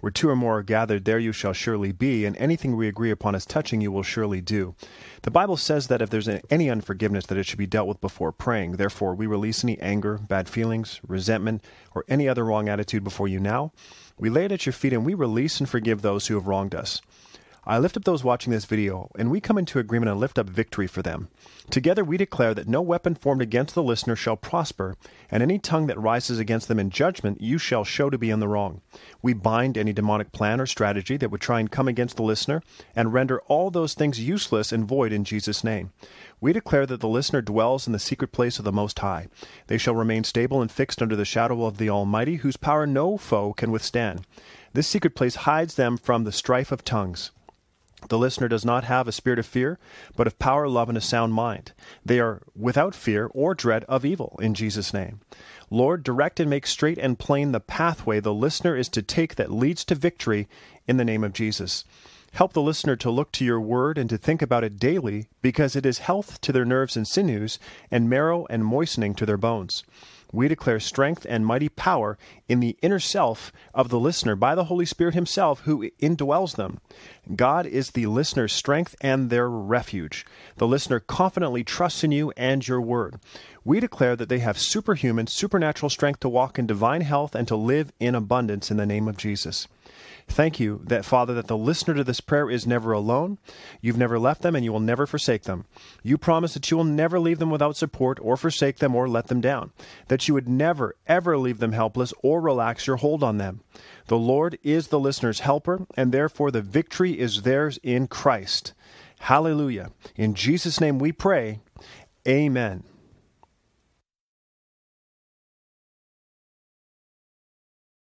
Where two or more are gathered, there you shall surely be, and anything we agree upon as touching you will surely do. The Bible says that if there's any unforgiveness, that it should be dealt with before praying. Therefore, we release any anger, bad feelings, resentment, or any other wrong attitude before you now. We lay it at your feet and we release and forgive those who have wronged us. I lift up those watching this video, and we come into agreement and lift up victory for them. Together we declare that no weapon formed against the listener shall prosper, and any tongue that rises against them in judgment you shall show to be in the wrong. We bind any demonic plan or strategy that would try and come against the listener, and render all those things useless and void in Jesus' name. We declare that the listener dwells in the secret place of the Most High. They shall remain stable and fixed under the shadow of the Almighty, whose power no foe can withstand. This secret place hides them from the strife of tongues. The listener does not have a spirit of fear, but of power, love, and a sound mind. They are without fear or dread of evil, in Jesus' name. Lord, direct and make straight and plain the pathway the listener is to take that leads to victory in the name of Jesus. Help the listener to look to your word and to think about it daily, because it is health to their nerves and sinews, and marrow and moistening to their bones we declare strength and mighty power in the inner self of the listener by the Holy Spirit Himself who indwells them. God is the listener's strength and their refuge. The listener confidently trusts in you and your word. We declare that they have superhuman, supernatural strength to walk in divine health and to live in abundance in the name of Jesus. Thank you that, Father, that the listener to this prayer is never alone. You've never left them and you will never forsake them. You promise that you will never leave them without support or forsake them or let them down, that you would never, ever leave them helpless or relax your hold on them. The Lord is the listener's helper, and therefore the victory is theirs in Christ. Hallelujah. In Jesus' name we pray. Amen.